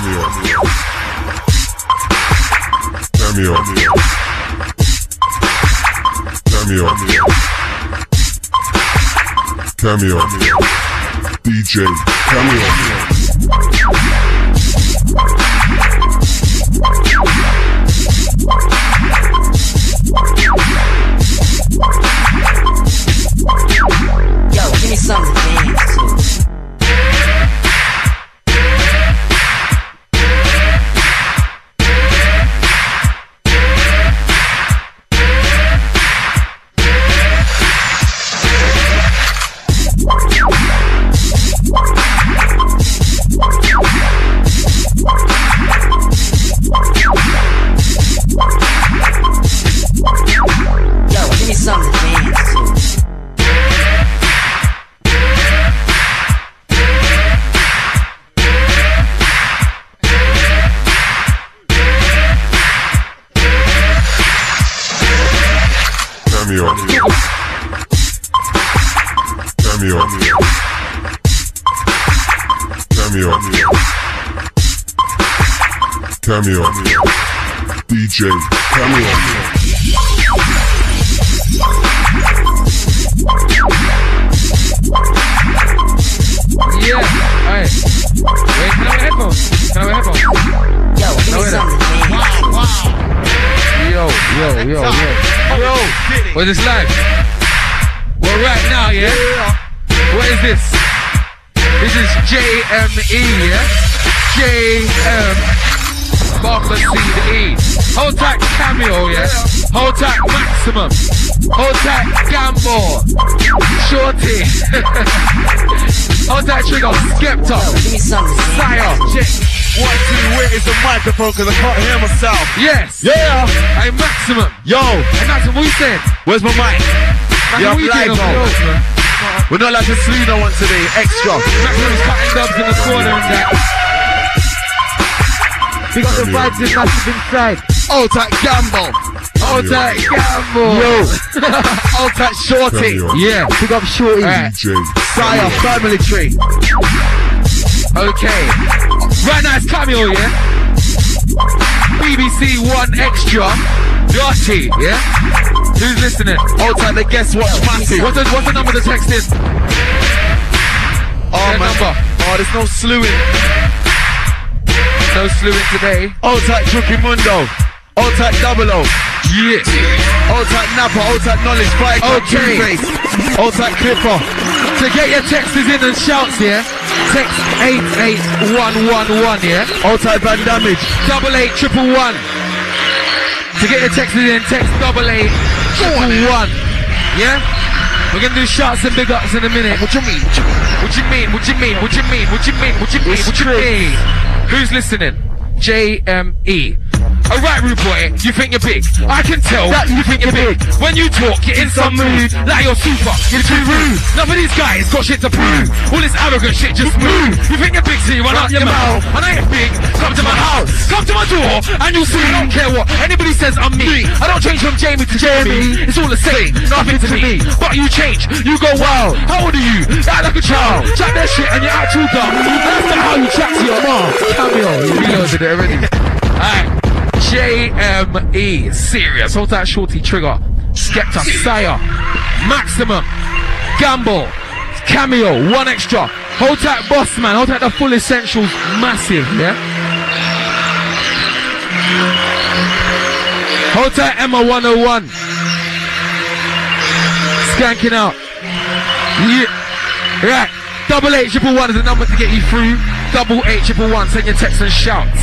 Cameo. Cameo. Cameo. DJ. Cameo. DJ. Cameo. Yeah. Alright. Wait, can I wear headphones? Can I wear headphones? Yo, give me something to dance. Yo, yo, yo, yo. Yo, was this live? Well, right now, yeah? What is this? This is JME, yeah? JM Barker C the E. Hold tight cameo, yeah? Hold tight maximum. Hold tight gamble. Shorty. Hold tight trigger. Skepta. Yo, give me something to Sire. dance to. Check. One, two, where is the microphone? Cause I can't hear myself. Yes. Yeah. Hey, maximum. Yo, Hey, maximum, what you saying? where's my mic? Maximum, Yeah, what you doing live on on. the man? We're not like a slew no one today. Extra. Maximum's cutting dubs in the corner and that. We got the vibes in massive inside. Old tight gamble. Hold tight gamble. Yo. Old tight shorty. Yeah. Big up Shorty. Alright. DJ. Sire, family tree. Okay. Right now it's cameo, yeah? BBC One Extra. Dirty, yeah? Who's listening? Old tight the guest watch massive. What's the, what's the number to text in? Oh Their man. number. Oh, there's no slewing. No slewing today. Old tight Chucky Mundo. Old tight Double O. Yeah. Old tight Napa. Old tight Knowledge. Fight Okay. Face. Old tight Clipper. To get your texts in and shouts, yeah? Text 88111, yeah? Old tight Van Damage. double eight triple one. To get your texts in, text double eight triple one. Yeah? We're gonna do shots and big ups in a minute. What you mean? What you mean? What you mean? What you mean? What you mean? What you mean? What you mean? Who's listening? JME. Alright, rude boy, you think you're big. I can tell that you think you're big. When you talk, you're in some mood, like you're super, you're too rude. None of these guys got shit to prove. All this arrogant shit, just move. You think you're big, so you run out your mouth. And I ain't big, come to my house, come to my door, and you'll see. I don't care what anybody says I'm me. I don't change from Jamie to Jamie. It's all the same, nothing to me. But you change, you go wild. How old are you? Act like a child. Chat that shit and you act too dumb. That's not how you chat to your mom. Cameo, you reloaded it already. Alright. JME, serious. Hold that shorty trigger. Skepta, Sire, Maximum, Gamble, Cameo, one extra. Hold tight, boss man. Hold tight, the full essentials, massive, yeah. Hold tight, Emma 101. Skanking out. Yeah. Right. Triple one is the number to get you through. Double eight triple one. Send your texts and shouts.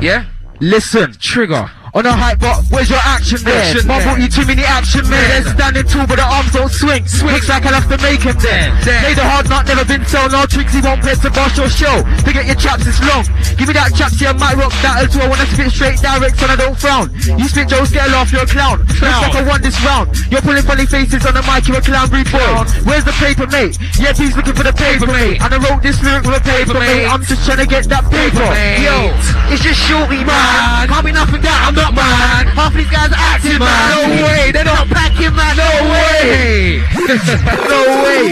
Yeah. Listen. Trigger. On a hype bot, where's your action there? Mum brought you too many action men. Then. They're standing tall, but the arms don't swing. Swing. Looks like I'll have to make him then. Play the hard nut, never been so no tricks, he won't play to boss your show. Forget your chaps, it's long. Give me that chaps, yeah, might rock that as well. When I spit straight direct, son, I don't frown. You spit Joe scale off, you're a clown. Looks like I won this round. You're pulling funny faces on the mic, you're a clown breed boy. Where's the paper, mate? Yeah, he's looking for the paper, mate. And I wrote this lyric with a paper, mate. I'm just trying to get that paper. Yo, it's just shorty, man. Man. Can't be nothing not, man. Half these guys are acting, man. No way, they're not packing, man. No way. no way.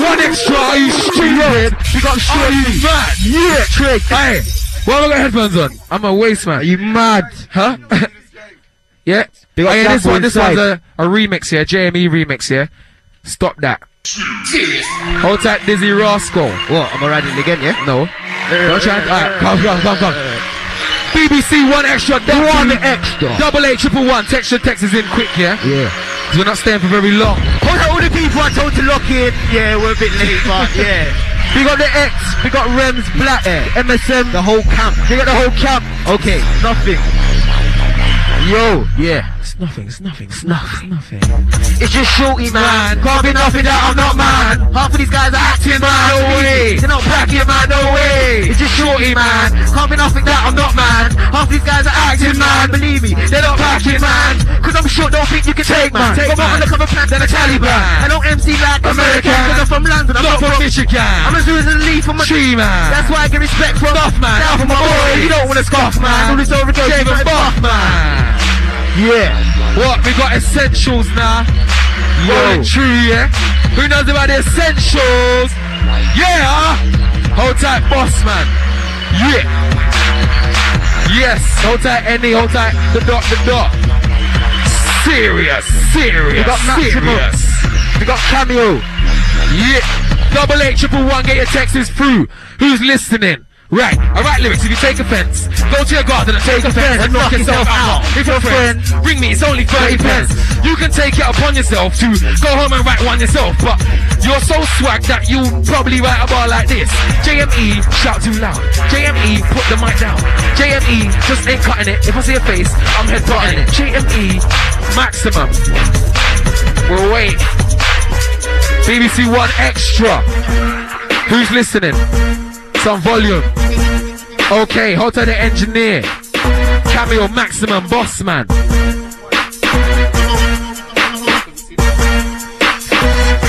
One extra, are you stupid? We got Are shorty. you mad? Yeah, trick. Hey, Why have I got headphones on? I'm a waste man. Are you mad? Huh? yeah. Big yeah, this one, this one's a, a remix here, JME remix here. Stop that. Hold tight, Dizzee Rascal. What? Am I riding again, yeah? No. Don't try and, alright, come, come, come, come. BBC one extra, One double extra. double eight triple one. Text your text is in quick, yeah? Yeah. 'Cause we're not staying for very long. Hold on, all the people I told to lock in. Yeah, we're a bit late, but yeah. We got the X, we got Rems, Black, yeah. MSM, the whole camp. We got the whole camp. Okay, nothing. Yo, yeah. It's nothing, it's nothing, it's nothing, it's nothing. It's just shorty, man. Can't be nothing that I'm not, man. Half of these guys are acting, man. No way. They're not backing, man. No way. It's just shorty, man. Can't be nothing that I'm not, man. Half of these guys are acting, man. Believe me, they're not backing, man. Cause I'm short, don't think you can take, man. Take, But I'm man. gonna cover pants and a Taliban. I don't MC like American. Cause I'm from London, I'm Not from from Michigan. I'm as loose as a Lee from a Tree man. That's why I get respect from Stuff man. Now for my boy, you don't wanna scoff, man. All this over and buff man. Yeah. What? We got essentials now. Rolling true, yeah? Who knows about the essentials? Yeah! Hold tight, boss man. Yeah. Yes. Hold tight, any. Hold tight, the dot, the dot. Serious, serious, We got serious. We got Cameo. Yeah. Double eight triple one, get your texts through. Who's listening? Right, alright lyrics, if you take offense, go to your garden and take offense and knock yourself out. If you're friends, ring me, it's only 30 pence. You can take it upon yourself to go home and write one yourself, but you're so swag that you probably write a bar like this. JME, shout too loud. JME, put the mic down. JME, just ain't cutting it. If I see a face, I'm headbutting it. JME, maximum. We'll wait. BBC One Extra. Who's listening? Some volume. Okay, to the engineer. Cameo Maximum Boss Man.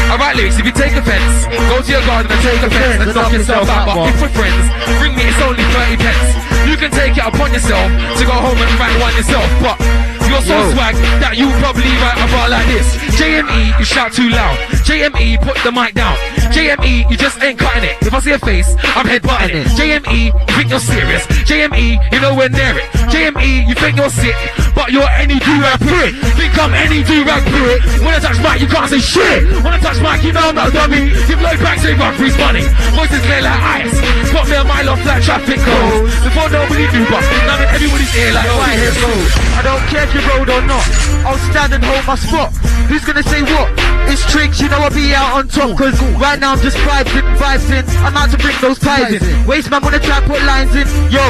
Alright, lyrics, if you take offense, go to your garden and take offense and knock yourself out. But if we're friends, bring me, it's only 30 pence. You can take it upon yourself to go home and write one yourself. But you're so Yo. swag that you probably write a bar like this. JME, you shout too loud. JME, put the mic down. JME, you just ain't cutting it. If I see a face, I'm headbutting it. JME, you think you're serious. JME, you know we're near it. JME, you think you're sick, but you're any do-rag prick. Think I'm any do-rag prick. When I touch mic, you can't say shit. When I touch mic, you know I'm not a dummy. Give low back, say run freeze money. Voices clear like ice. Got me a mile off like traffic cones. Before nobody knew, but now in everybody's ear like oh, here. I don't care if you road or not. I'll stand and hold my spot. Who's gonna say what? It's tricks, you know I'll be out on top. Cause right now I'm just vibes in, vibes in. I'm out to bring those pies in. Waste man wanna try put lines in. Yo.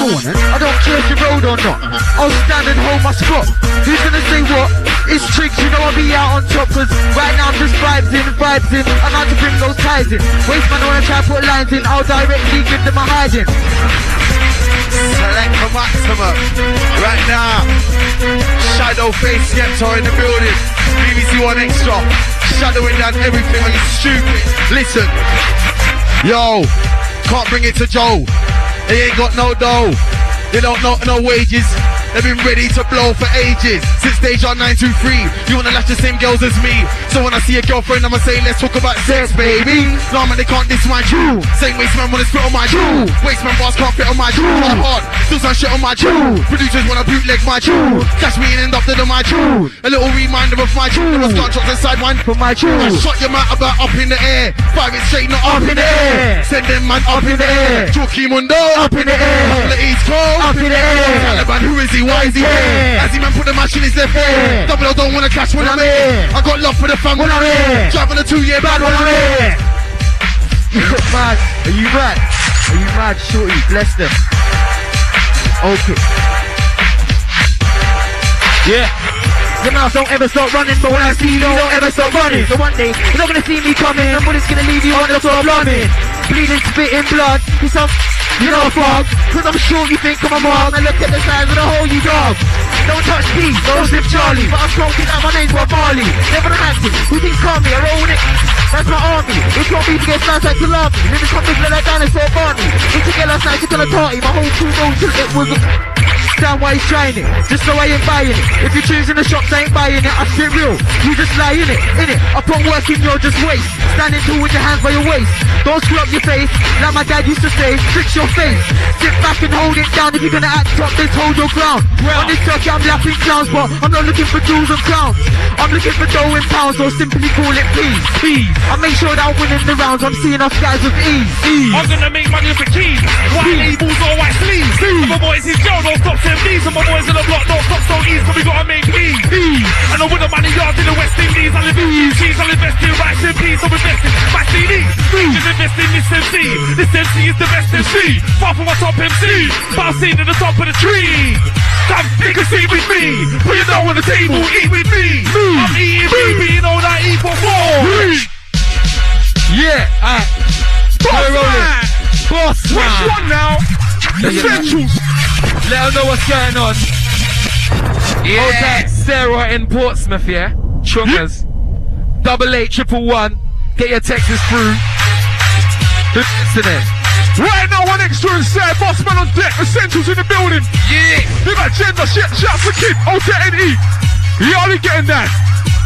On. I don't care if you road or not. I'll stand and hold my spot. Who's gonna say what? It's tricks, you know I'll be out on top. Cause right now I'm just vibes in, vibes in. I'm out to bring those ties in. Waste man wanna try put lines in. I'll directly give them a hiding. Select for maximum. Right now. Shadow face Skepta in the building. BBC One Extra. Shadowing down everything. Are you stupid? Listen. Yo. Can't bring it to Joe. They ain't got no dough. They don't know no wages. They've been ready to blow for ages. Since stage on 923. You wanna latch the same girls as me. So when I see a girlfriend, I'ma say, let's talk about sex, baby. No, man, they can't diss my jewel. Same waste man wanna spit on my jewel. Waste man bars can't fit on my jewel. I'm hard. Still some shit on my jewel. Producers wanna bootleg my jewel. Catch me and end up to my jewel. A little reminder of my jewel. There was gunshots inside mine. For my I shot your mouth about up in the air. Five it straight, not up, in the air. Send them man up in the air. Chucky Mundo Up in the air. The East Coast Up in the air. Taliban, who is he? Why is he here? As he man put the match in his left ear. Double O don't wanna clash when I'm here. I got love for the fam when I'm here. Driving a two year bad when I'm here. You mad? Are you mad? Are you mad, shorty? Bless them. Okay. Yeah. Your mouth don't ever stop running, but when I see you, don't ever stop running. So one day, you're not gonna see me coming, bullets gonna leave you on the floor running. Bleeding, spitting blood, cause I'm, you know, a frog. Cause I'm sure you think I'm a mom, and look at the size of the hole you dog. Don't touch me, don't zip Charlie, but I'm smoking out my name's Bob Marley. Never an acting, who thinks call me, I own it. That's my army. If your beef gets nice like salami, it's come to like dinosaur Barney. If you get last night, you're gonna party. My whole crew knows it was a understand why he's trying it. Just so I ain't buying it. If you're choosing the shops, I ain't buying it. I spit real. You just lie in it, in it. I put work in, you're just waste. Standing tall with your hands by your waist. Don't screw up your face, like my dad used to say. Fix your face. Sit back and hold it down. If you're gonna act up, then hold your ground. On this turkey, I'm laughing clowns, but I'm not looking for jewels and crowns. I'm looking for dough and pounds, or simply call it peas. Peas. I make sure that I'm winning the rounds. I'm seeing us guys with ease. Ease. I'm gonna make money with the keys. White labels or white sleeves. My boys in jail, don't stop saying these. And my boys in the block, don't stop so easy. So we gotta make peas. And I'm with the money yards in the West Indies. I live in UGs, I invest in rice and peas. I'm investing my CDs. Just invest in this MC. This MC is the best MC. Far from my top MC. But I'm seen at the top of the tree. Come take a seat with me. Put your dough on the table, eat with me. I'm eating baby, you know that eat for four. Yeah, alright. Boss We're rolling. man. Which one now? Essentials. Let them know what's going on. Yeah. Hotel Sarah in Portsmouth, yeah? Chungers. Double eight, triple one. Get your texts through. It. Right now, one extra inside. Boss man on deck. Essentials in the building. Yeah. Got gender shit. Shout for kid. O-T-N-E. You only getting that.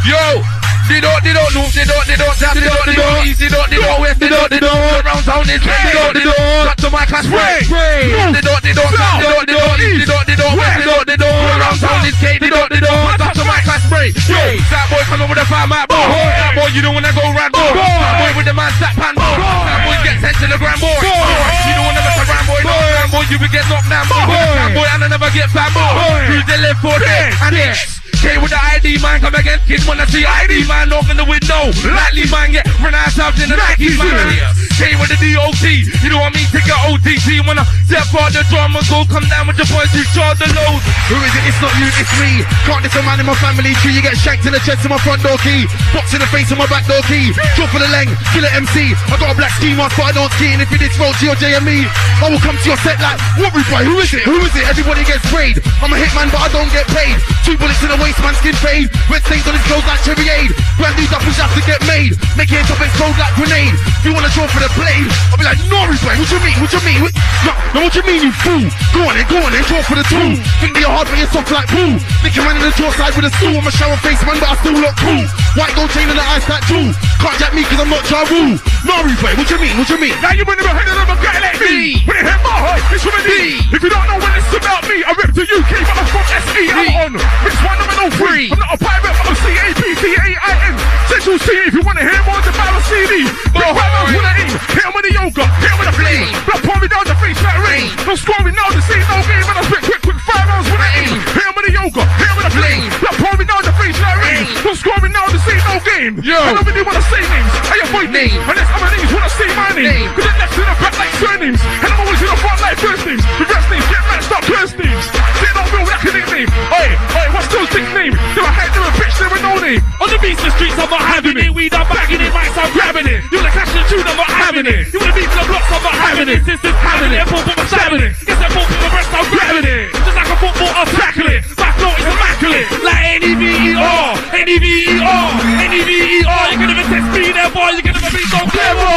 Yo, they don't, they don't know, they don't, they don't, they don't, they don't, east, they don't, they don't, west, they don't, they don't, around town, they don't, they don't, got to my class, spray, spray, they don't, they don't, they don't, they don't, they don't, they don't, they don't, they don't, around town, it's gay, they don't, they don't, got to my class, spray, yo, that boy come over the farm, that boy, that boy, you don't wanna go round, boy, that boy with the man, that pan, boy, that boy get sent to the grand boy, you don't wanna mess around, boy, grand boy, you will get knocked down, boy, that boy, and I never get fat, boy, who's the left for day, and it's, K with the ID man, come again. Kids wanna see ID man, open the window. Lightly man, get run out out in the Nike man. K with the DOT, you know what I mean? Take a OTT. Wanna step on the drum and go come down with the boys who charge the load. Who is it? It's not you, it's me. Can't diss a man in my family tree. You get shanked in the chest in my front door key. Box in the face of my back door key. Drop for the leng, kill it MC. I got a black ski mask, but I don't ski. And if you did roll to your JME, I will come to your set like, what reply? Who is it? Who is it? Everybody gets sprayed. I'm a hitman, but I don't get paid. Two bullets in the waist, man, skin fade. Red stains on his clothes like cherry aid. Brand new duffels have to get made. Make it top explode like grenade. You wanna draw for the blade, I'll be like, no reply. What you mean? What you mean? What, no, no, what you mean, you fool? Go on then, go on then, draw for the tool. Think you're hard, but you're soft like poo. Nick man in the jaw side with a stool. I'm a shower face man, but I still look cool. White gold chain and the ice that jewel. Can't jack me cause I'm not Ja Rule. No replay, what you mean, what you mean? Now you in the head of a guy like me. When it hit my heart, it's from a D. If you don't know when it's about me, I rip the UK, but I'm from SE. I'm on Mix one number no free. I'm not a pirate, I'm a C-A-P-T-A-I-N. Central C, if you want to hear more about a CD. Go hard with an E. Hit 'em with the yoga, hit with a flame. Blood pour me down the face like rain. No scoring now, this ain't no game. And I spit quick, quick, five rounds with an aim. Hit with the yoga, hit with a flame. Blood pour me down the face like rain. No scoring now, this ain't no game. Yo. I don't really wanna say names. I avoid names. Unless other names wanna say my name. Cause it left in the back like surnames. And I'm always in the front like first names. Reverse names, get matched up first names. They don't real like a nickname. Oi, oi, what's those nicknames? They're a head, they're a bitch, they're no name. On the beats, the streets, I'm not having it. Weed, I'm bagging it, mics, I'm grabbing it. You wanna cash the tune, I'm not having it. You wanna beat to the blocks, I'm not having it. This is having it. Football, I'm stabbing it. Guess that ball from the breast, I'm grabbing it. Just like a football, I'll tackle it. My flow is immaculate. Like N-E-V-E-R, N-E-V-E-R, N-E-V-E-R. You can never test me there, boy. You can never be so clever.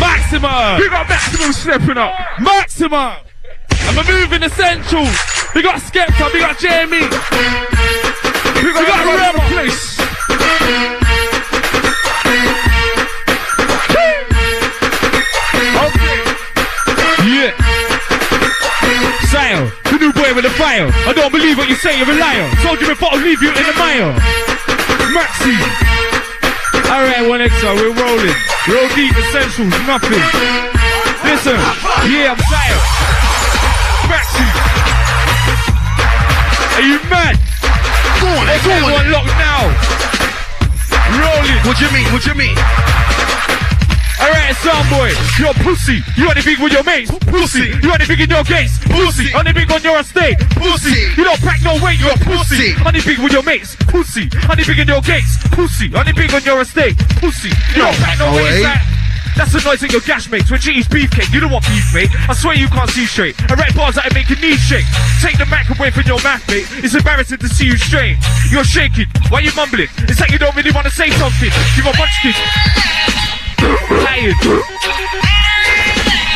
Maximum. We got Maximum stepping up. Maximum. And we're moving essentials. We got Skepta, we got Jamie. We got, we got Rema. Place. Okay. Yeah. Sale, the new boy with the file. I don't believe what you say, you're a liar. Told you before I'll leave you in the mire. Maxi. Alright, one extra, we're rolling. Roll deep, essentials, nothing. Listen, yeah, I'm Sale. Maxi. Are you mad? Go on Let's go on locked now. Rolling. What you mean, what you mean? Alright, son boy, you're pussy. You want anything with your mates? Pussy. You want anything in your gates? Pussy. Anything on your estate? Pussy. You don't pack no weight, you're a pussy. Anything with your mates? Pussy. Anything in your gates? Pussy. Anything on your estate? Pussy. You don't pack no weight. That's the noise in your gash mates when she eats beefcake. You don't want beef, mate. I swear you can't see straight. I write bars that make your knees shake. Take the mic away from your mouth, mate. It's embarrassing to see you straight. You're shaking. Why you mumbling? It's like you don't really want to say something. You got munchkin. Tired.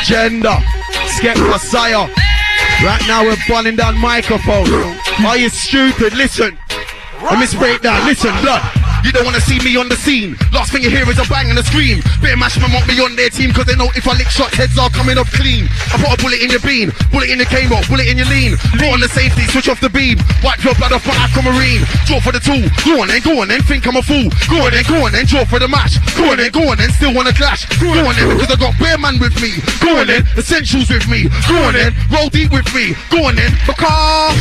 Gender. Skep Messiah. Right now we're burning down microphone. Are you stupid? Listen. Let me break down. Listen, blood. You don't wanna see me on the scene. Last thing you hear is a bang and a scream. Better mash man want me on their team, cause they know if I lick shots, heads are coming up clean. I put a bullet in your bean, bullet in your camo, bullet in your lean. Put on the safety, switch off the beam. Wipe your blood off my aquamarine. Draw for the tool. Go on then, go on then, think I'm a fool. Go on then, go on then, draw for the match. Go on then, go on then, still wanna clash. Go on then, because I got bear man with me. Go on then, essentials with me. Go on then, roll deep with me. Go on then, because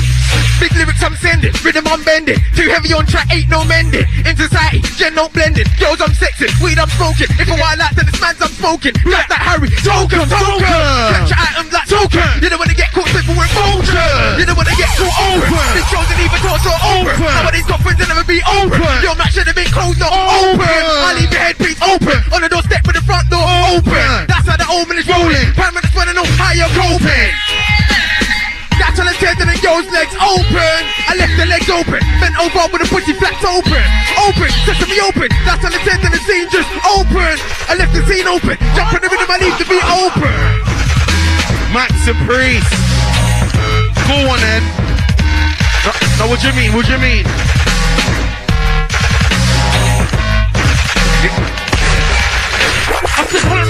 big lyrics I'm sending, rhythm I'm bending. Too heavy on track, ain't no mending. In society, gen no blending. Girls I'm sexing, weed I'm smoking. If I want like then this man's I'm smoking. Like that Harry, token, token. Catch your items like token. You don't wanna get caught simple with vulture. You don't wanna get caught open. This shows and even talk so open. Nobody's got friends and never be open. Your match should have been closed, not open. I leave your headpiece open. On the doorstep with the front door open. That's how the omen is rolling. Paramedics wanna know how you're coping. That's on the tender and yours legs open. I left the legs open. Bent over with the pussy flaps open. Open, sesame open. That's on the tender and the scene just open. I left the scene open. Jump in the rhythm, I leave to be open. Max and Priest. Go on then. No, no, what you mean? What you mean?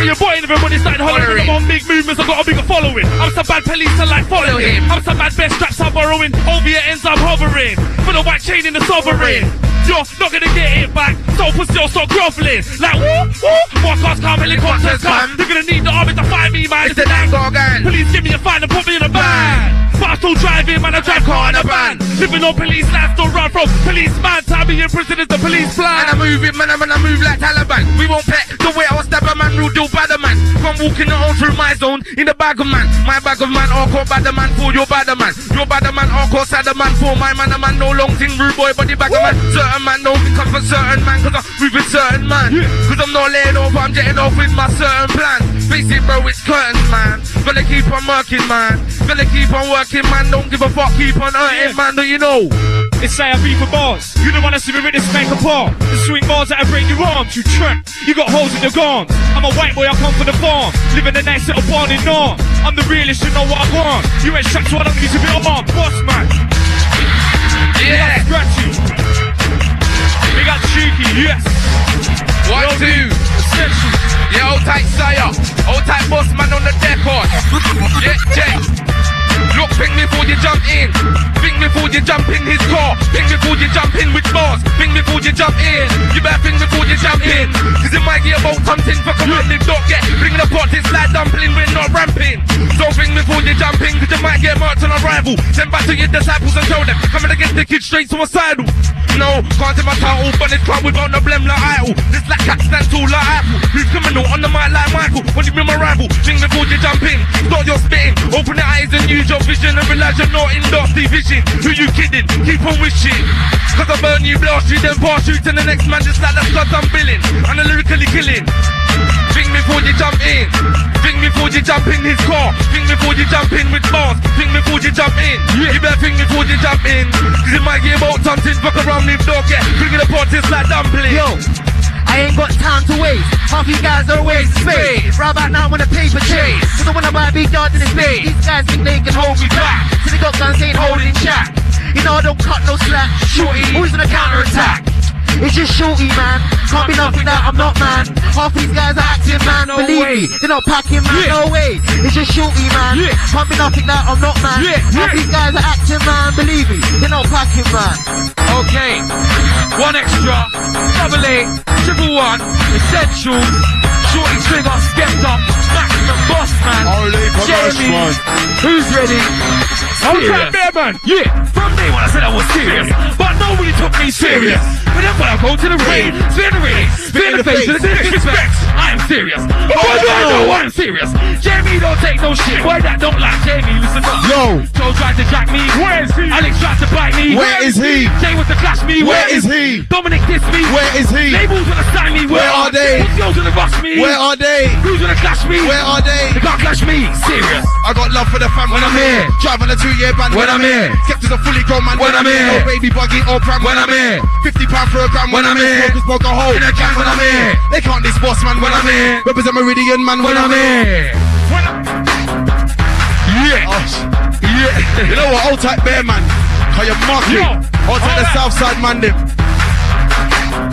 Hollering your boy and everybody started hollering. I'm on big movements, I've got a bigger following. I'm some bad police to like follow him. I'm some bad best straps I'm borrowing. Over your ends I'm hovering. For the white chain in the sovereign. You're not gonna get it back. So for still start groveling. Like whoop whoop. More cars come, helicopters come. They're gonna need the army to find me, man. It's the gang. Police give me a fine and put me in a van. But still driving, man. I drive car in a van. Living on police land, still run from policeman. Time me in prison is the police plan. And I move it, man, I'm gonna move like Taliban. We won't pet the way I was stab a man, real deal bad man. From walking it all through my zone in the bag of man. My bag of man, all call bad man for your bad man. Your bad man, all call sad man for my man. A man, no long thing, rude boy, body bag of man. Certain man, don't become for certain man, cause I'm with certain man. Cause I'm not laying off, I'm jetting off with my certain plan. Face it, bro, it's curtains, man. Gotta keep on working, man. Gotta keep on working, man. Don't give a fuck, keep on hurting, man. Do you know? It's say I beat for bars. You don't wanna see me rip this spank apart. The swing bars that break your arms. You tramp. You got holes in your gums. I'm a white boy, I come from the farm. Living a nice little barn in North. I'm the realest, you know what I want. You ain't strapped, so I don't need to be armed. Boss man. Yeah. Scratch you. We got cheeky, yes. One, two. Essential. Yeah, old tight, sire. old tight, boss man on the deck on. Yeah, Jay. Look, ping before you jump in. Ping before you jump in his car. Ping before you jump in with bars. Ping before you jump in. You better ping before you jump in. Cause it might get about something for commanding dog. Yeah, bring the pot, it's like dumpling, we're not ramping. So ping before you jump in, cause you might get marked on arrival. Send back to your disciples and tell them, coming to get the kids straight suicidal. No, can't take my title, but it's club without no blem like idol. This like cat stand tall like apple. Who's criminal on the mic like Michael? When you be my rival, think before you jump in. Start your spitting, open the eyes and use your vision and realize you're not in nasty vision. Who you kidding? Keep on wishing. Cause I burn you, blast you, then pass you to the next man just like the slugs I'm billing. And I'm lyrically killing. Think before you jump in. Think before you jump in his car. Think before you jump in with bars. Think before you jump in. You better think before you jump in. Cause it might get about something. Fuck around with dog, yeah. Bring it apart, it's like dumpling. Yo, I ain't got time to waste. Half you guys are waste space. Right about now, when a paper chase. Cause I wanna buy a big yard in the space. These guys think they can hold me back. So they got guns, ain't holding jack. You know I don't cut no slack. Shorty, who's gonna counter attack? It's just shorty, man. Can't be nothing that I'm not, man. Half these guys are acting, man. No Believe way. me, they're not packing, man. Yeah. No way. It's just shorty, man. Yeah. Can't be nothing that I'm not, man. Yeah, Half these guys are acting, man. Believe me, they're not packing, man. Okay. One extra. Double eight. Triple one. Essentials. Shorty trigger. Skepta. Maximum boss man. Only for this Jamie. Who's ready? I'm Serious. trying bear man. Yeah, from day when I said I was serious, but nobody took me serious. But then when I go to the raid, spin the raid, spin the face, and disrespect, I am serious. Oh, no, no, I'm serious. Jamie don't take no shit. Boy, that don't like Jamie, listen up. Yo. Joe tried to jack me. Where is he? Alex tried to bite me. Where is he? Jay was to clash me. Where is he? Dominic dissed me. Where is he? Labels wanna sign me. Where are they? Girls wanna rush me. Where are they? Who's gonna clash me? Where are they? They can't clash me. Serious. I got love for the fam When I'm here. Driving a two-year band When I'm here. Kept as a fully grown man When I'm here. No baby buggy or pram When I'm here. Fifty pound for a gram When I'm here. Smokers smoke a hole In a gang when I'm here. They can't boss man When I'm here. Represent Meridian man When I'm here. When Yeah. Oh, Yeah. Yeah. You know what? Old type bear man. Call you. Yo. Old type the south side man them.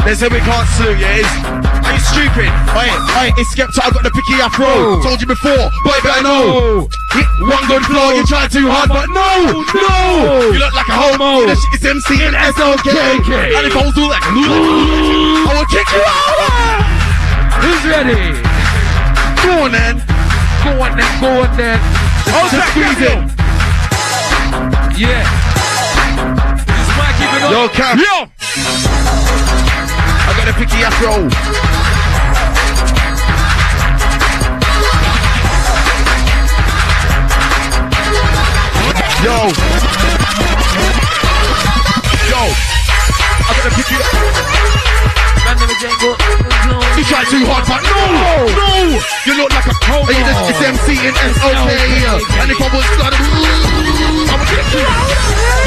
They say we can't sue. yeah? It's, you stupid? Oi, oi, it's Skepta, I got the picky afro. Told you before, boy, better know. Hit one good flow, you try too hard, but no, no. You look like a homo. This shit is MC and SOK. And if I was all like, I will kick you out. Who's ready? Go on, then. Go on then, go on then. Oh, Just Jack squeeze it. Yeah. Keeping on. Yo, Cam, Yo. I got the picky afro. Yo. Yo. I got the picky You try too hard, but no, no. You look like a Hold Hey, this is MC and SOK. And if I was started, I would get you.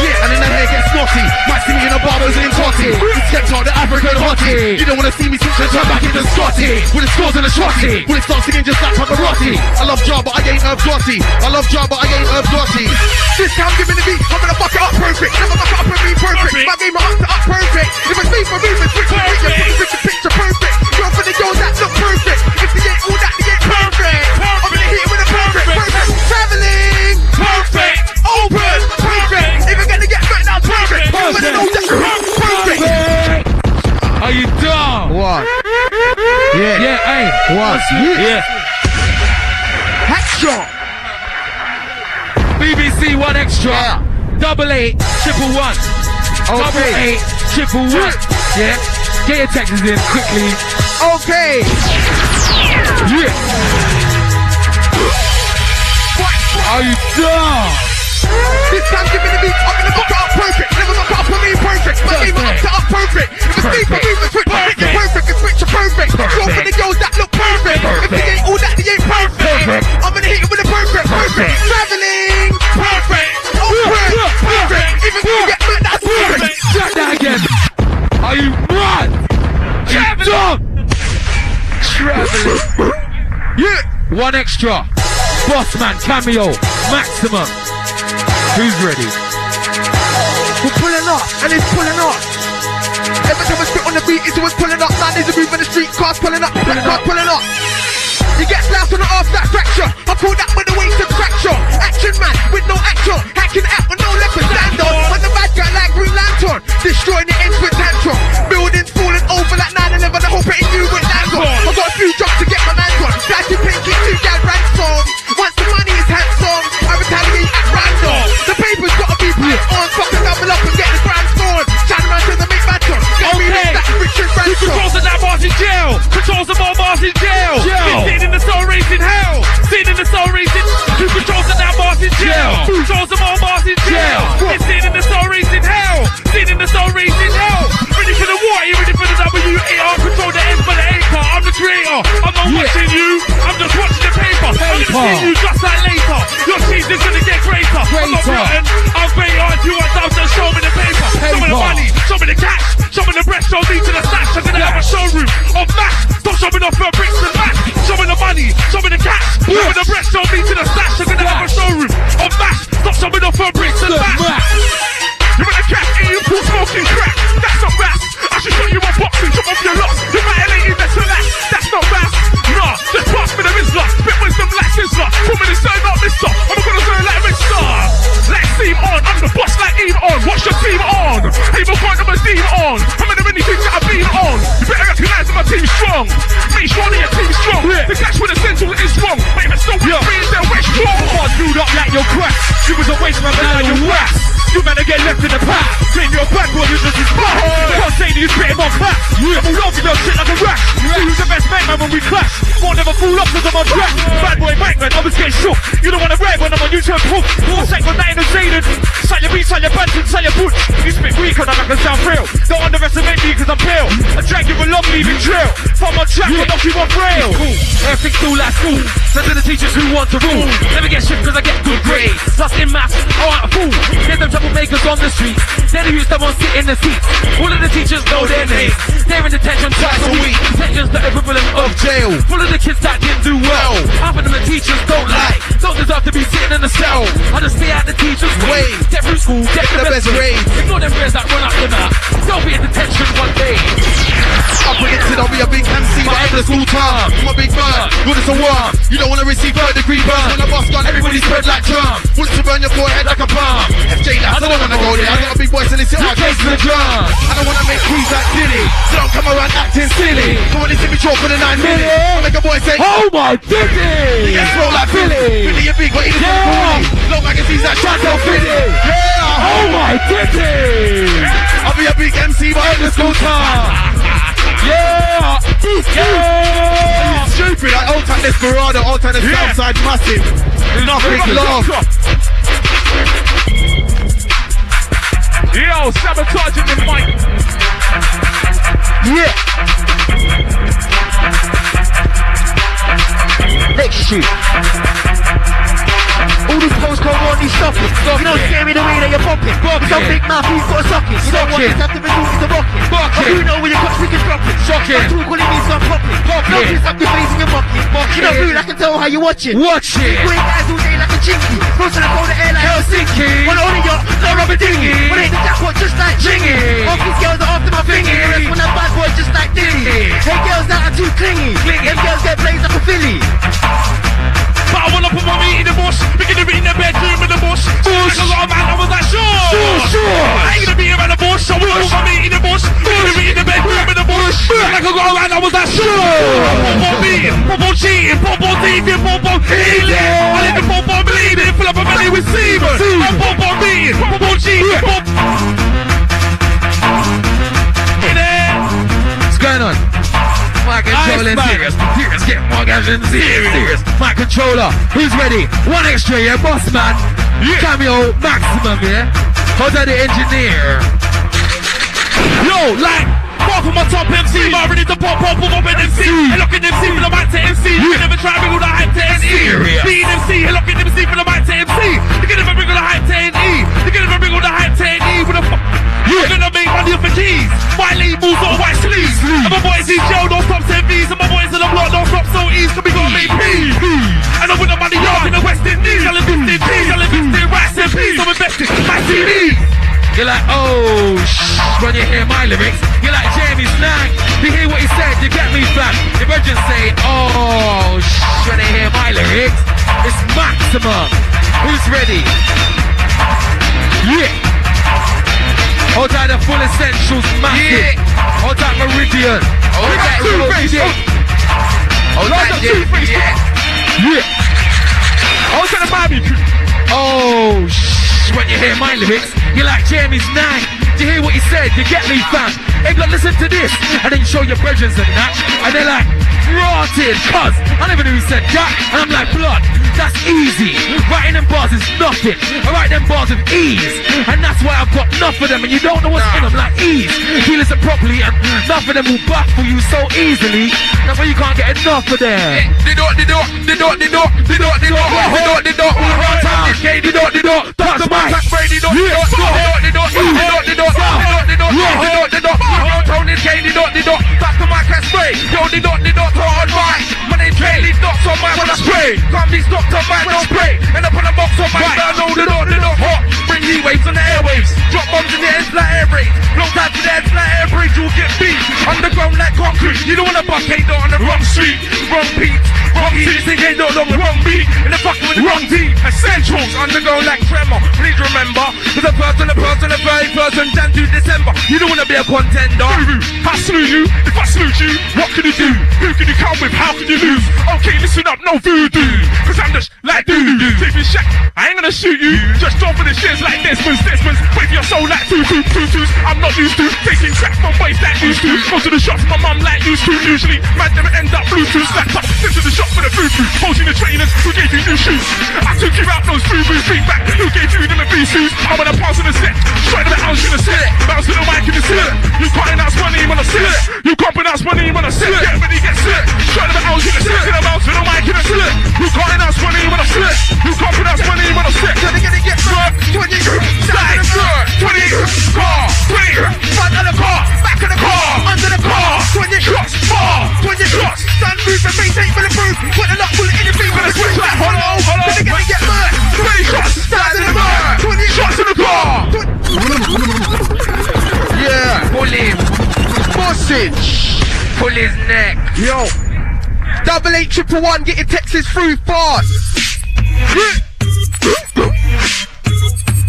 Yeah, and then the hair gets snotty. Might see me in a barber's in Totty. It's kept on the African hottie. You don't wanna see me switch and turn back into Scotty. With the scores and the shotty. When it starts singing just like Pavarotti. I love Jar, but I ain't Herb Dotty. I love Jar, but I ain't Herb Dotty. This time, give me the beat. I'm gonna fuck it up perfect. Never fuck it up and be perfect. My game, I up to up perfect. If it's me for me, it's switch, switch, switch, picture perfect. Go for the girls that look perfect. If they ain't all that, they ain't perfect. I'm gonna hit it with a perfect, perfect. Traveling, Perfect. open, perfect. If you're gonna get back now, perfect. I'm gonna know that perfect. Are you dumb? What? Yeah. Yeah, hey. What? Yeah. Headshot. BBC One Extra. Double eight, triple one. Double Okay. eight, triple one. Yeah. Get your texts in quickly. Okay. Yeah. Are you dumb? This time, give me the beat. I'm gonna fuck it up perfect. Never fuck it up for me perfect. My game, I up to up perfect. If it's me for me, it's switch, switch, it's perfect. It's switch, it's perfect. Go for the girls that look perfect. If they ain't all that, they ain't perfect. I'm gonna hit it with a perfect, perfect. Traveling, perfect. Open, perfect. Even if you get mad, that's perfect. Try that again. Dumb? Traveling. Yeah. One extra. Bossman, cameo, maximum. Who's ready? We're pulling up, and it's pulling up. Every time I spit on the beat, it's always pulling up. Man, there's a move in the street, cars pulling up, black car pulling up. You get slapped on the arse, that fracture. I call that with the weight of fracture. Action man with no action, hacking out with no leopard stand on. When the bad guy like Green Lantern, destroying the ends few jobs to get my man on. Flashy pinky, two dad ransom. Once the money is handsome, I retaliate at random. The paper's gotta be put on, fucking double up and get the grand scored. Shout around to the big battle. Get me Okay. that Richard Who Ransom. controls the that bars in jail? Controls the more bars in jail. Jail. Seen in the soul raising Stop showing Better get left in the past. Claim you're a bad boy, you just is back. Can't say that you spit him on back. I'm all over your shit like a rash. See who's the best man, man, when we clash. Won't never fall off cause I'm on. Bad boy, Mike, man, I was getting shook. You don't wanna rap when I'm on YouTube hook. I'll take one night in the Zayden. Sell your beats, sell your bands, sell your boots. You spit weak and I can sound real. Don't underestimate me cause I'm pale. I drag you along, leaving trail. From my track, I knock you off rail. Everything's cool like school. Send to the teachers who want to rule. Never get shit cause I get good grades. Plus in maths, I want a fool. Get them troublemakers on the street. Then who's the one sit in the seat? All of Jail. Full of the kids that didn't do well. Of them the teachers don't like. Don't deserve to be sitting in the yourself. I just stay out the teacher's way. Get through school, get, the best grades. Ignore them bears that run up the map. They'll be in detention one day. I predicted I'll be a big MC by end of school term. I'm a big bird, good as a worm. You don't wanna receive third degree burns when the boss gun, everybody spread like germ. Want to burn your forehead like a palm. FJ Lass, I don't wanna go there. I got a big voice and it's hard case the drum. I don't wanna make crews like Diddy, so don't come around acting silly. Come on, me talk for the nine minutes. I make a boy say, Oh my Yes, roll like Billy. Billy, you big, but he's Yeah. yeah. Low magazines like Chantel Philly. Yeah. Oh my goodness! I'll be a big MC by of school time. Yeah! Yeah! Stupid, like old time Desperado, old time Southside massive. Nothing love. Yo, sabotaging the mic. Yeah. Next shit. All these hoes come on, these suckers. Suck you don't it. scare me the way that you're popping. Pop Some big mouth, he's got a socket. You don't want this, have to resort to the rocket. Fuck it. You know when your cops we can drop it. Shock it. That's all calling me some popping. Pop it. Notice up your face your bucket. You know, rude, I can tell how you watch it. Watch it. Wait, that's all chinky. To the cold air like Helsinki. When on yacht, no rubber dinghy. When hit the jackpot just like Chingy. All these girls are after my thingy. The rest when that bad boy just like Dilly. Hey girls that are too clingy. Them girls get blazed like a filly. But I wanna put my meat in the bush. We're gonna be in the bedroom in the bush. Bush. Got a man, I was like, sure. Sure, sure. I ain't gonna be around the bush. I wanna put my meat in the bush. We're gonna be in the bedroom in the bush. Like I got a man, I was like, sure. On cheating, on thieving. I let the pop on bleeding, fill up a belly with semen. I'm pop on beating, pop on cheating, there. What's going on? My controller serious. Serious. Get more guys in serious. Serious. My controller. Who's ready? One extra, yeah? Boss man. Cameo maximum, yeah? Hold on the engineer. Yo, like, pop on my top MC, but ready to pop, pop, pop in MC. And lock in MC for the mic to MC. You can never try bring all the hype to NE. Serious. Be MC, and lock in MC for the mic to MC. You can never bring all the hype to NE. You can never bring all the hype to NE. With a fuck. You're gonna make money off the keys. White labels or white sleeves. And my boys in jail don't stop saying V's. And my boys in the block don't stop so easy. Cause we gotta make peace. And I'm with the money yard in the West Indies. Invest in peas. I'll invest in rice and peas. I'm investing my CDs. You're like, oh, shh, when you hear my lyrics. You're like, Jamie Snag. You hear what he said, you get me, fam. The virgin say, oh, shh, when they hear my lyrics. It's maximum. Who's ready? Yeah. Hold out the full essentials, massive. Hold out Meridian. Hold that Two-Face. Hold Load Two-Face. Yeah. Hold to the Miami. Oh, shh, when you hear my lyrics, you're like Jamie's nine. Do you hear what he said? You get me, fam? Hey, look, listen to this. And then show your brethren and that. And they're like, rotted, cuz. I never knew he said that. And I'm like, blood, that's easy. Writing them bars is nothing. I write them bars with ease. And that's why I've got enough of them. And you don't know what's in them, like ease. You listen properly, and enough of them will baffle you so easily. That's why you can't get enough of them. The door, the door, the door, the door, the door, the door, the door, the door, the door, the door, Touch the mic. the door, the door, the door, the door, the door, the door, the door, the door, the door, the door, Tony K, the door, the door, back to my cash spray, yo, the door, the door, on right, my name K, the dots on my when I spray, can't be stopped on my don't spray, and up on the box on my I know the door, the door, hot, bring heat waves on the airwaves, drop bombs in the heads like air raids, blow down to the heads like air bridge, you'll get beat, underground like concrete, you don't wanna buck ain't on the wrong street, wrong beats, wrong beats, they ain't not on the wrong beat, and the fucking with the wrong team, essentials, underground like tremor, please remember, to the person, the person, the very person, Jan to December, you don't wanna be a contender, I salute you. If I salute you, what can you do? Who can you come with? How can you lose? Okay, listen up, no voodoo. Cause I'm just like doo doo. Take shack. I ain't gonna shoot you. Just jump for the shits like Desmond's. Desmond's. For your soul like two two two twos. I'm not used to taking crap from ways that used to. Go to the shop my mum like used to. Usually, man never end up Bluetooth. Slapped up. Sent to the shop for the food food. Posting the trainers who gave you new shoes. I took you out those food food feedback. Who gave you them a V shoes? I'm on a pass in the set. Straight to the house in the set. Bounce to the mic in the set. You can't announce my name on the set. You can't pronounce my name on the set. Get ready, get set. Straight to the house in the set. Bounce to the mic in the set. You can't announce money when I slip. You can't pronounce money when I slip. You're gonna get robbed. 20, side, 20, car, 20, front of the car, back of the car, under the car. 20 shots, far, 20 shots. Stand move and maintain for the proof. When the in your anything when I switch back. Hello, hello. You're gonna get murdered. 20 shots, stand in the murder. 20 shots in the car. yeah, pull him. Pull his neck. Yo. Double eight triple one, get your texts through fast.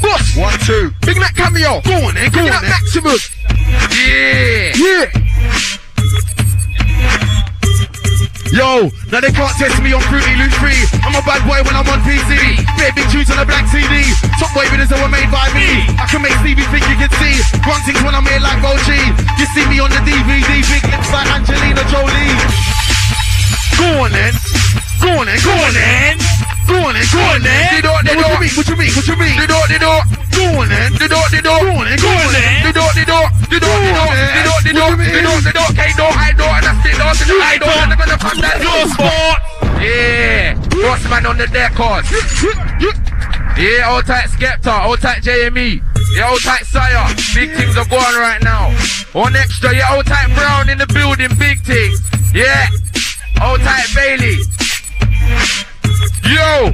Boss. One, two. Big Mac cameo. Go on then, go on then. Maximus. Yeah. Yeah. Yo, now they can't test me on Fruity Loot Free. I'm a bad boy when I'm on PC. Big big tunes on a black CD. Top boy videos that were made by me. I can make Stevie think you can see. Gruntings when I'm here like OG. You see me on the DVD. Big lips like Angelina Jolie. Go on then. Go on then. Go on then. Go on then. Go on then. They don't, they What don't. you mean? What you mean? What you mean? The door, the door. Go on then. The door, the door. Go on then. Go on then. The door, the door. The door, the door. The door, the door. The door, the door. K door, I door, and I spit door to the I door. And I'm gonna come that door sport. Yeah. Bossman on the deck horse. Yeah, old tight Skepta, old tight JME. Yeah, old tight Sire. Big things are going right now. On extra, yeah, old tight Brown in the building, big things. Yeah. Old tight Bailey. Yo.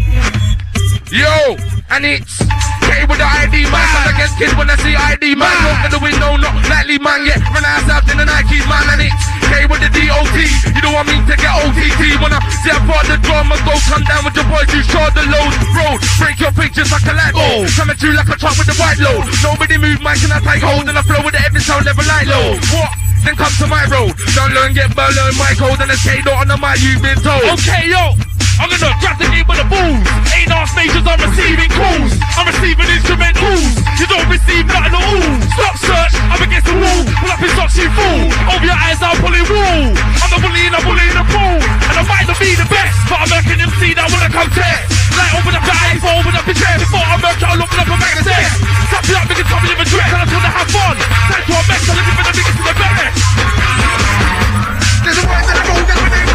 Yo. And it's K with the ID man. Man against kids when I see ID man. Walk to the window, not lightly man. Yeah, run ass out in the Nikes man. And it's K with the DOT. You know what I mean? To get OTT. When I see I brought the drama, go come down with your boys. You short the load. Road. Break your pictures like a light bulb. Oh. Coming through like a truck with the white load. Nobody move, mic and I take hold. And I flow with the every sound, never light low. What? Then come to my road. Don't learn, get burned, learn my code. And a K dot on the mic, you've been told. Okay, yo. I'm gonna grab the game by the balls. Ain't ass majors, I'm receiving calls. I'm receiving instrumentals. You don't receive nothing at all. Stop search, I'm against the wall. Pull up his socks, you fool. Over your eyes, I'm pulling wool. I'm the bully and I'm bullying the pool. And I might not be the best, but I'm making them see that I come test. Like open up the eyes, open up the chest. Before I murk, I'll open up a mag test. Tap it up, make it top of your dress. And I'm gonna have fun. Time to a mess, I'm looking for the biggest to the best. There's a word that I go, that's what they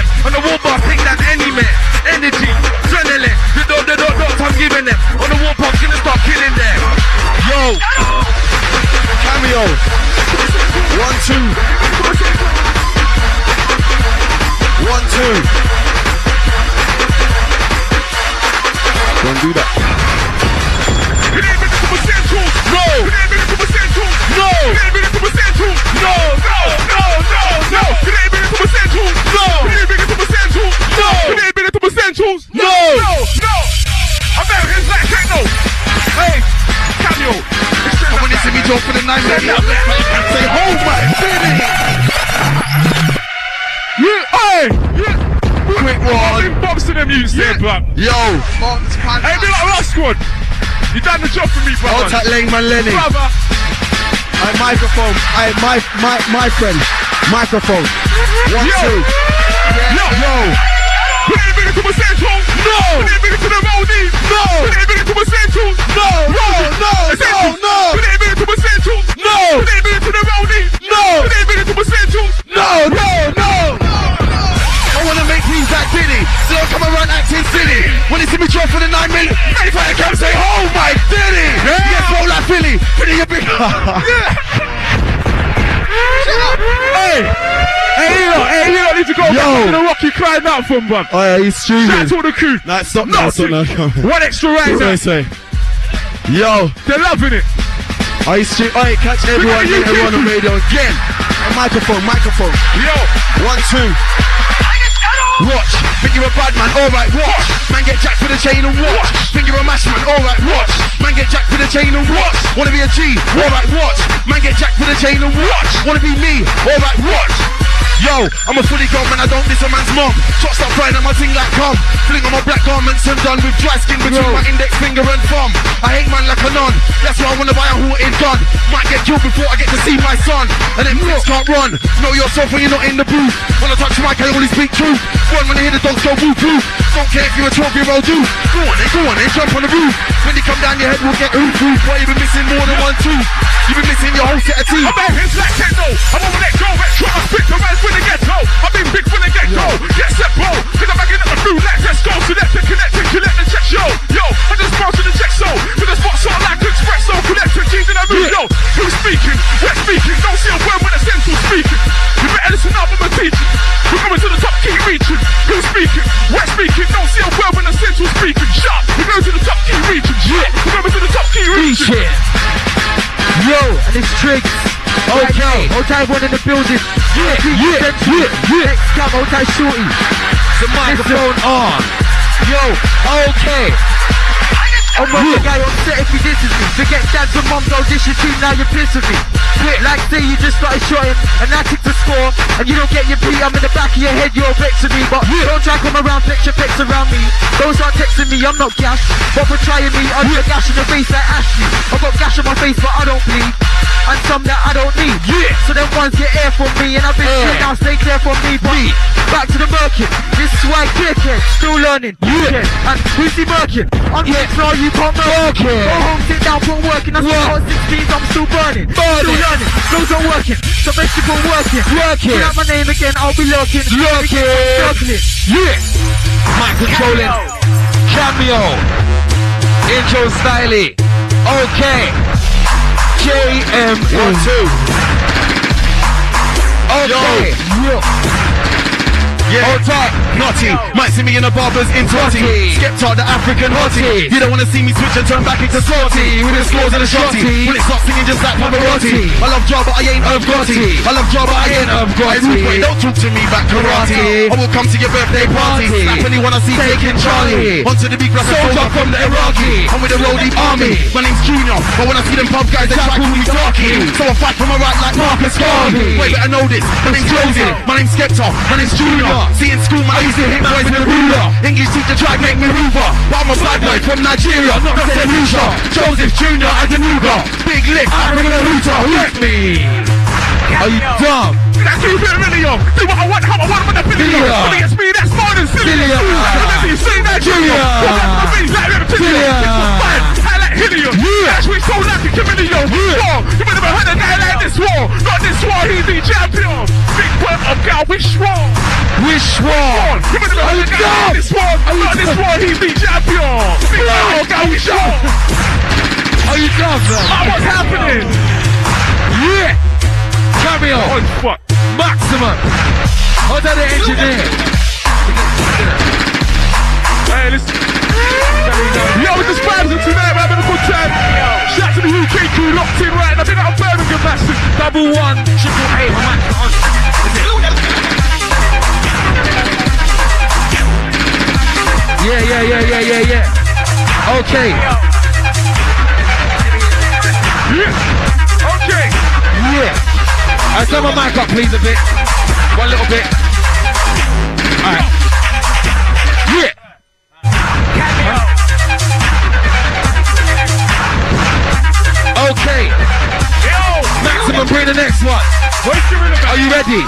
killing. On the warpath, them youths there, bruv. Yo, Hey, be like Ross Squad. You done the job for me, hold brother. tight, Langman Lenny. Brother. I microphone. I my my my friend. Microphone. One, Yo. two. Yo. Yo. Put it bigger to my central. No. Put it bigger to the roadies. No. Put it bigger to my central. No, no, no, no, no. Put it bigger to my central. No. Put it bigger to the roadies. No. Put it bigger to my central. When you see me drop for the nine million, they find come say, Oh my Diddy! Yeah. Yes, roll like Philly, pretty a big. Hey. Hey, you lot, hey, you lot need to go Yo. back to the rock you climbed out from, bruv. Oh yeah, he's Shout out streaming. to all the crew. Nah, stop No, now, stop now. One extra What do I say? Yo, They're loving it. Oh, are you stream? Oh, catch everyone, everyone on you. radio again. A microphone, microphone. Yo. One, two. Watch, think you're a bad man, alright, watch. Man get jacked for the chain and watch. Think you're a mash man, alright, watch. Man get jacked for the chain and watch. Wanna be a G, alright, watch. Man get jacked for the chain and watch. Wanna be me, alright, watch. Yo, I'm a fully grown man, I don't miss a man's mom. Shot stop crying at my thing like come. Fling on my black garments and done with dry skin between my index finger and thumb. I hate man like a nun. That's why I wanna buy a haunted gun. Might get killed before I get to see my son. And then kids can't run. Know yourself when you're not in the booth. When I touch mic, I only speak truth. Run when I hear the dogs go woo woo. Don't care if you're a 12 year old dude. Go on then, go on then, jump on the roof. When you come down, your head will get oof oof. Why you been missing more than one tooth? You been missing your whole set of teeth. I'm out here like techno. I'm over that go retro. I spit the rest they get go. I've been big when they get go. Get set, bro. Cause I'm back in the blue like let's go. Select and connect and collect the check show. Yo, I just bounce to the check so. To the spot so like espresso. Connect to keys in the mood. Yo, who's speaking? We're speaking. Don't see a word when the central speaking. You better listen up, I'm a teacher. We're coming to the top, keep reaching. Who's speaking? We're speaking. Don't see a word when the central speaking. Shut. We're going to the top, keep reaching. Yeah, we're coming to the top, keep reaching. Yo, and it's Triggs. Okay. Tight one in the building. Yeah, yeah, yeah, yeah. Next cam, hold tight shorty. The microphone on. Yo, okay. I'm not the guy on set if he disses me. Forget dads and mums, I'll dish your team, now you're pissing me. Like say you just started shotting and I kick the score and you don't get your beat, I'm in the back of your head, you're vexing me. But don't try come around, flex your pecs around me. Don't start texting me, I'm not gash. But for trying me, I'll get gash in the face like Ashley. I've got gash on my face, but I don't bleed. And some that I don't need. Yeah. So then ones get air from me and I've been uh. straight now, stay clear from me. But back to the Merkin. This is why dickhead, still learning. Yeah. And who's the Merkin? I'm yeah. now you can't work. Go home, sit down, put work in. That's why I got 16, I'm still burning. Still learning. Flows are working. So vegetable working. Working. Put out my name again, I'll be lurking. Lurking. Yeah. Mic controlling. Cameo. Intro styling. Okay. JM. One, two. Okay. Yeah. Hold tight. Naughty, might see me in the barbers in Totty. Naughty. Skepta, the African hottie. You don't wanna see me switch and turn back into Slotty. With the scores and the shotty. When it starts singing just like Pavarotti. I love job, but I ain't Irv Gotti. I love job, but I ain't Irv Gotti. Don't talk to me about karate. I will come to your birthday party. Slap anyone I see taking Charlie. Onto the big rapper soldier from the Iraqi. I'm with the roadie army. My name's Junior, but when I see them pub guys, they try to call me Darky. So I fight from a right like Marcus Garvey. Wait, better know this. My name's Joseph. My name's Skepta. My name's Junior. See in school, man, Used hit boys with a ruler. English teacher tried to make me ruler. But I'm a bad boy from Nigeria, not St. Joseph Junior as a Nuga. Big lift, I'm a Luta. Lift me. Are you dumb? That's you bit video. Do what I want, how I want the video. Video. When it gets me, that's more than silly. Remember you say that video. Video. What that's the things like to Video. This was fun. I like Helium. Yeah. That's what it's called a chameleon. War. You might never heard a guy like this war. Not this war, he's the champion. Big word of God, which war? Which one? You might never heard a guy like this war. Not this war, he's the champion. Big word of God, which war? Are you Oh, ah, man? what's happening? Yeah. Cameo. Oh, fuck. Maximum. Hold on the engineer. Hey, listen. Yo, it's the Spams tonight, we're having a good time. Shout to the UK crew locked in right now. Big up Birmingham, massive. Double one. Triple eight. My mic on. Yeah, yeah, yeah, yeah, yeah, yeah. Okay. Yeah. Okay. Yeah. I turn my mic up, please, a bit. One little bit. Alright. Yeah. gonna play the next one. Are you ready?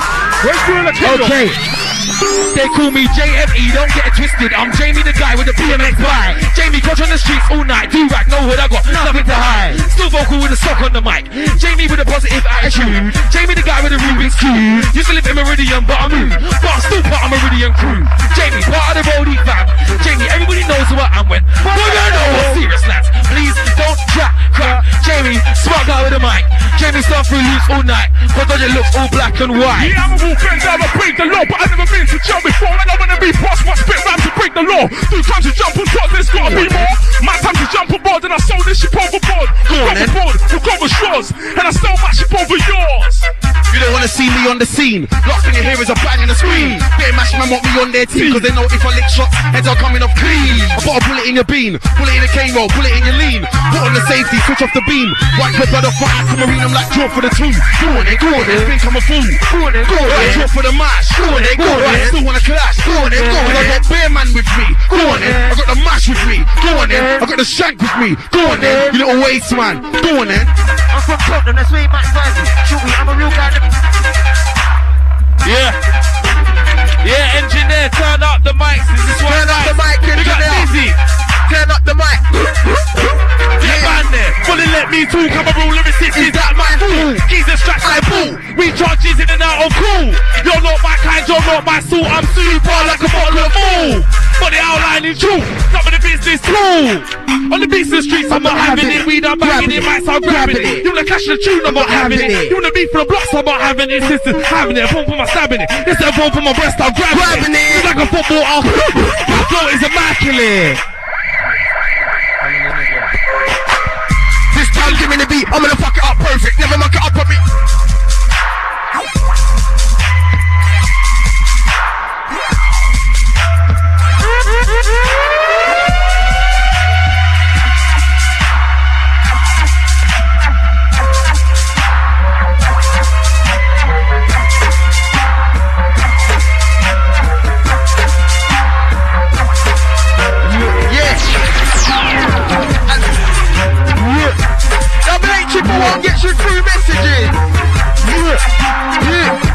Okay. They call me JME, don't get it twisted. I'm Jamie the guy with the BMX bike. Jamie coach on the streets all night. Do rag, no hood, I got nothing to hide. Still vocal with a sock on the mic. Jamie with a positive attitude. Jamie the guy with the Rubik's Cube. Used to live in Meridian, but I moved. But I'm still part of Meridian crew. Jamie, part of the roadie fam. Jamie, everybody knows who I am when. We're gonna know what's serious, lads. Please don't crack, crack. Jamie, smart guy with a mic. Jamie stuff through loops all night. But don't you look all black and white? Yeah, I'm a wolf bend down, I break the law, but I've never been to jail before. And I wanna be boss, what spit rap to break the law. Three times to jump on spot, there's gotta be more. My time to jump aboard, and I sold this ship overboard. Go on, then. overboard, recover shores, and I stole my ship over yours. You don't wanna see me on the scene. Last thing you hear is a bang and a scream. They mash man want me on their team, cause they know if I lick shots, heads are coming off clean. I put a bullet in your bean, bullet in the cane roll, bullet in your lean. Put on the safety, switch off the beam. Of the fire, come marine, I'm like draw for the two. Go on then, go on then, think I'm a fool. Go on then, go on then, draw for the mash. Go on then, go on then, still wanna clash. Go on then, go on then, I got bear man with me. Go on then, I got the mash with me. Go on then, I got the shank with me. Go on then, you little waste man. Go on then. I'm from Tottenham, that's where. Shoot me, I'm a real guy. Yeah. Yeah, engineer, turn up the mics. This is what Turn up the mic, engineer. Dizzee. Turn up the mic. Yeah, man there. Fully let me talk. I'm a real lyricist. Is that my fool? Keys and straps like bull. We charges in and out of cool. You're not my kind, you're not my suit. I'm super like a bottle of bull. But the outline is true. Not with the business too. On the business streets, I'm not having it. Weed, I'm banging it. Mics, I'm grabbing it. You wanna clash the tune, I'm not having it. You wanna beef for the blocks, I'm not having it. Sisters having it. Phone for my stabbing it. This is a phone for my breast, I'm grabbing, Grabbing it. It's like a football. I'll my flow is immaculate. This time, give me the beat. I'm gonna fuck it up perfect. Never muck it up a bit. One gets you through messages. Yeah. Yeah.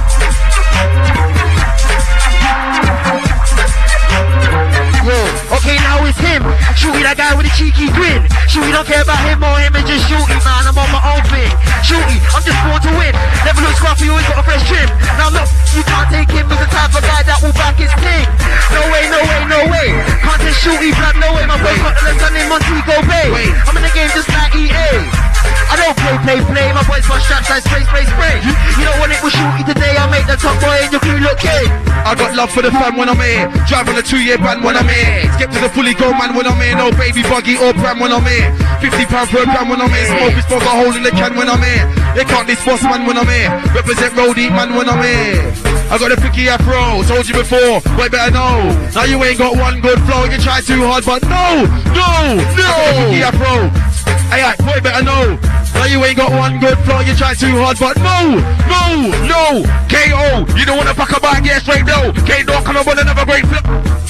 Okay, now it's him. Shooty, that guy with the cheeky grin. Shooty, don't care about him or him, and just shooty, man. I'm on my own thing. Shooty, I'm just born to win. Never look scruffy, always got a fresh trim. Now look, you can't take him as the type of guy that will back his thing. No way, no way, no way. Can't take shooty, blood, no way. My boy got the gun in Montego Bay. I'm in the game just like EA. I don't play, play, play. My boys got straps like spray, spray, spray. You don't want it with shooty today. I'll make the top boy in your crew look gay. I got love for the fam when I'm here. Driving a two-year ban when I'm here. Skip to the fully grown man when I'm here. No baby buggy or pram when I'm here. Fifty pound per gram when I'm here. Smoke is for a hole in the can when I'm here. They can't this boss man when I'm here. Represent roadie man when I'm here. I got a picky afro. Told you before, but better know. Now you ain't got one good flow. You try too hard, but no, no, no. Picky afro. Hey, boy, better know. Now you ain't got one good flow, you try too hard, but no, no, no. KO, you don't wanna fuck about, yeah, straight no. K-Dog, come on, another great flip.